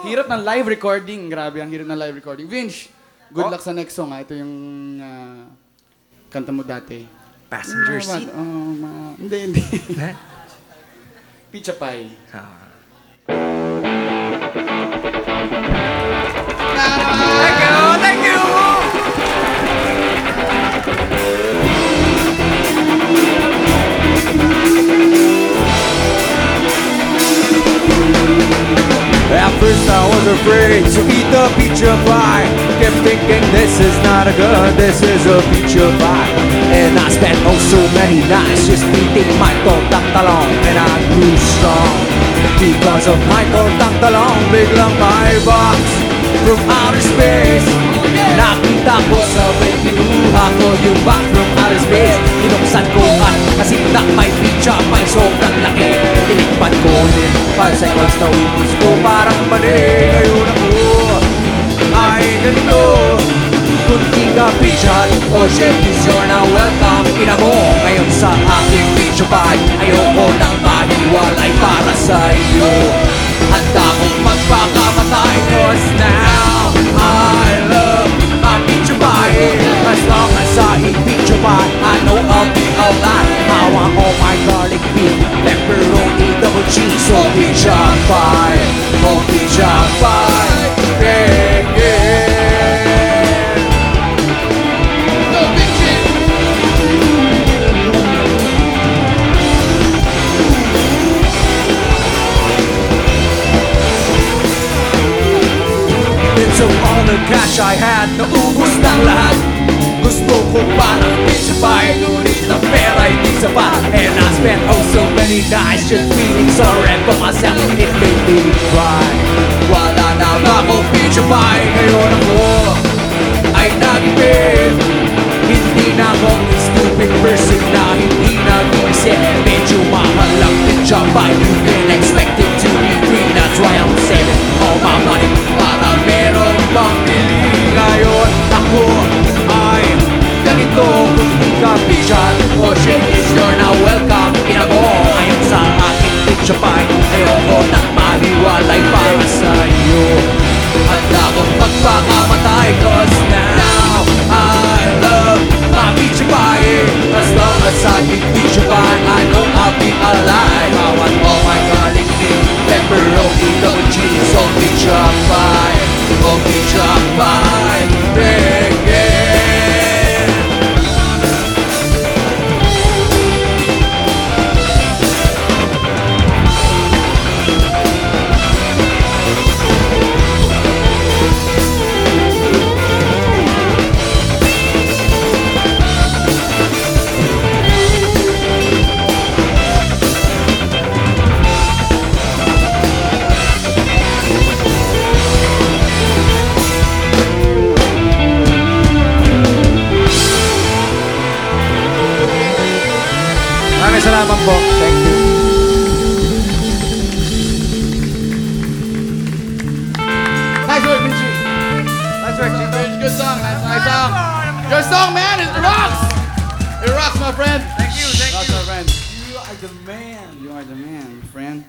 Hirap ng live recording. Grabe, ang hirap ng live recording. Vince, good Oh. luck sa next song. ha. Ito yung ah, kanta mo dati. Passenger Mga- seat. Oh, mga- hindi, hindi. Eh? Pizza pie. Ah. I was afraid to eat the pizza pie. Kept thinking this is not a good, this is a pizza pie. And I spent oh so many nights just eating Michael Tangtalong And I grew strong Because of Michael Tangtalong Biglang may box from outer space. Nakita ko sa kinuha ko yung box from outer space? Inuksan ko at kasindak may pizza may sobrang laki. Tinikpan ko din 5 seconds na ubus ko. Parang mali Ngayon ako ay ganito. Kunting kapisan o shit is you're now welcome. Ina mo ngayon sa aking pizza pie. Ayoko nang mahiwalay para sa iyo. Handa kong cash I had Naubos ng lahat. Gusto ko parang pizza Ngunit ang pera hindi sapat. And I spent oh so many nights Just feeling sorry for myself. It made me cry. Wala na akong pizza pie Ngayon ako ay nagipid Hindi na ako stupid person Na hindi nag-iisip. Medyo mahal ang pizza Maraming salamat po. Thank you. Nice work, Vince! Nice work, Vince. Good song, nice, nice song. Your song, man, it rocks! It rocks, my friend. Thank you, thank Rocks, you. my friend. You are the man. You are the man, friend.